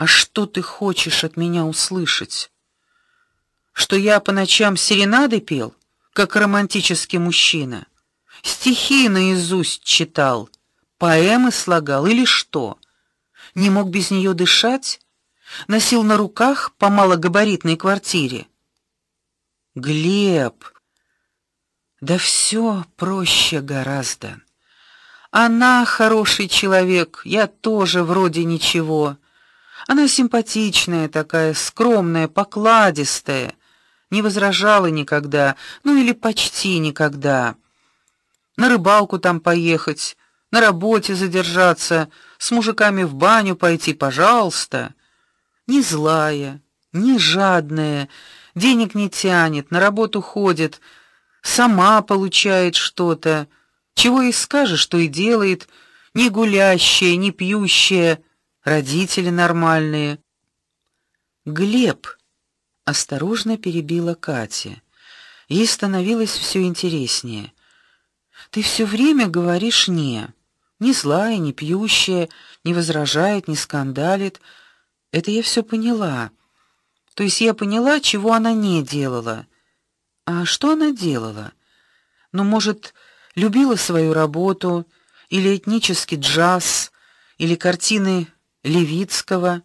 А что ты хочешь от меня услышать? Что я по ночам серенады пел, как романтический мужчина, стихи наизусть читал, поэмы слагал или что? Не мог без нее дышать? Носил на руках по малогабаритной квартире. Глеб, да все проще гораздо. Она хороший человек, я тоже вроде ничего. Она симпатичная такая, скромная, покладистая, не возражала никогда, ну или почти никогда. На рыбалку там поехать, на работе задержаться, с мужиками в баню пойти, пожалуйста. Не злая, не жадная, денег не тянет, на работу ходит, сама получает что-то. Чего и скажешь, что и делает, не гулящая, не пьющая, родители нормальные. Глеб осторожно перебила Катя. Ей становилось все интереснее. Ты все время говоришь не. Не злая, не пьющая, не возражает, не скандалит. Это я все поняла. То есть я поняла, чего она не делала. А что она делала? Ну, может, любила свою работу или этнический джаз, или картины Левицкого,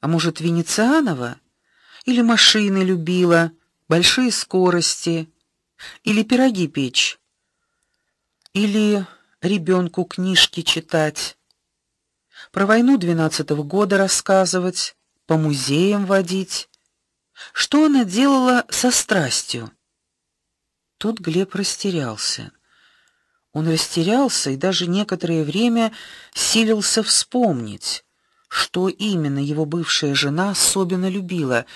а может, Венецианова, или машины любила, большие скорости, или пироги печь, или ребенку книжки читать, про войну двенадцатого года рассказывать, по музеям водить. Что она делала со страстью? Тут Глеб растерялся. Он растерялся и даже некоторое время силился вспомнить, что именно его бывшая жена особенно любила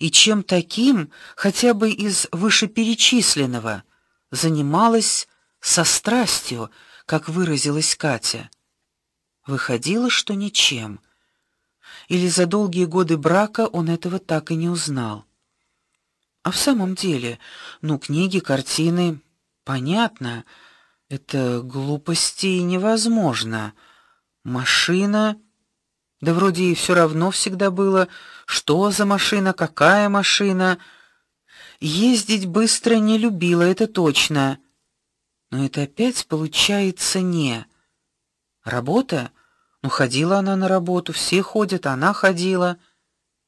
и чем таким, хотя бы из вышеперечисленного, занималась со страстью, как выразилась Катя. Выходило, что ничем. Или за долгие годы брака он этого так и не узнал. А в самом деле, ну, книги, картины, понятно, это глупости невозможно. Машина, да вроде и все равно всегда было, что за машина, какая машина. Ездить быстро не любила, это точно. Но это опять получается не. Работа? Ну ходила она на работу, все ходят, она ходила.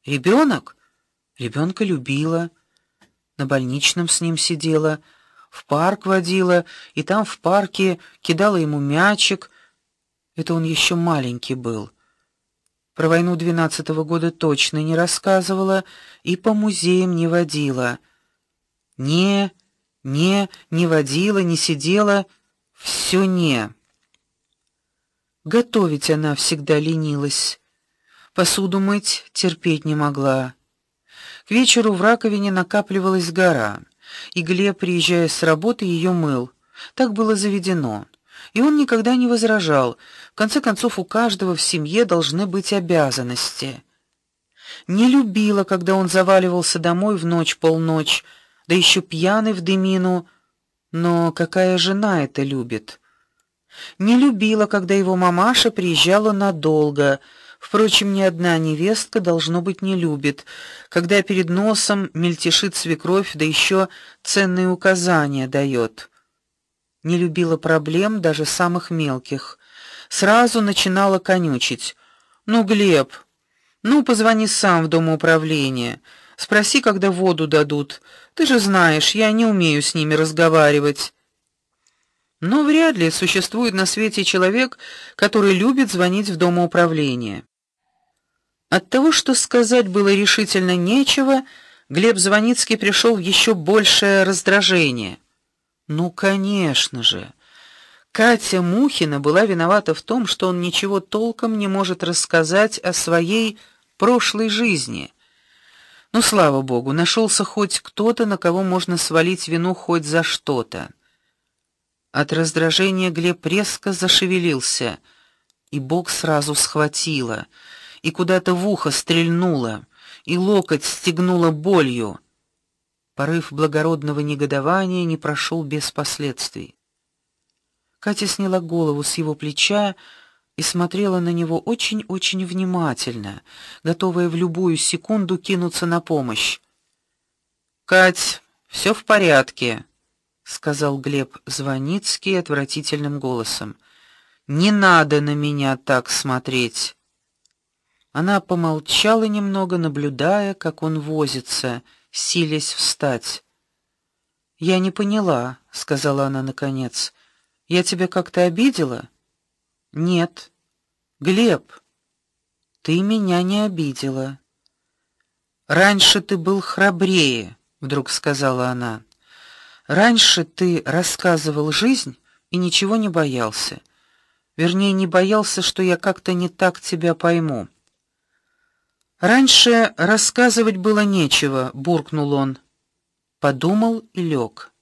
Ребенок? Ребенка любила. На больничном с ним сидела в парк водила, и там в парке кидала ему мячик. Это он еще маленький был. Про войну двенадцатого года точно не рассказывала и по музеям не водила. Не, не, не водила, не сидела, все не. Готовить она всегда ленилась. Посуду мыть терпеть не могла. К вечеру в раковине накапливалась гора и Глеб, приезжая с работы, ее мыл. Так было заведено. И он никогда не возражал. В конце концов, у каждого в семье должны быть обязанности. Не любила, когда он заваливался домой в ночь полночь, да еще пьяный в дымину. Но какая жена это любит? Не любила, когда его мамаша приезжала надолго Впрочем, ни одна невестка должно быть не любит, когда перед носом мельтешит свекровь, да еще ценные указания дает. Не любила проблем даже самых мелких. Сразу начинала конючить: "Ну, Глеб, ну позвони сам в дом управления, спроси, когда воду дадут. Ты же знаешь, я не умею с ними разговаривать". Но вряд ли существует на свете человек, который любит звонить в дом управления. От того, что сказать было решительно нечего, Глеб Звоницкий пришел в еще большее раздражение. Ну, конечно же. Катя Мухина была виновата в том, что он ничего толком не может рассказать о своей прошлой жизни. Ну, слава богу, нашелся хоть кто-то, на кого можно свалить вину хоть за что-то. От раздражения Глеб резко зашевелился, и бок сразу схватило и куда-то в ухо стрельнуло, и локоть стегнуло болью. Порыв благородного негодования не прошел без последствий. Катя сняла голову с его плеча, и смотрела на него очень-очень внимательно, готовая в любую секунду кинуться на помощь. Кать, все в порядке, сказал Глеб Звоницкий отвратительным голосом. Не надо на меня так смотреть. Она помолчала немного, наблюдая, как он возится, силясь встать. Я не поняла, сказала она наконец. Я тебя как-то обидела? Нет. Глеб, ты меня не обидела. Раньше ты был храбрее, вдруг сказала она. Раньше ты рассказывал жизнь и ничего не боялся. Вернее, не боялся, что я как-то не так тебя пойму. Раньше рассказывать было нечего, буркнул он. Подумал и лег.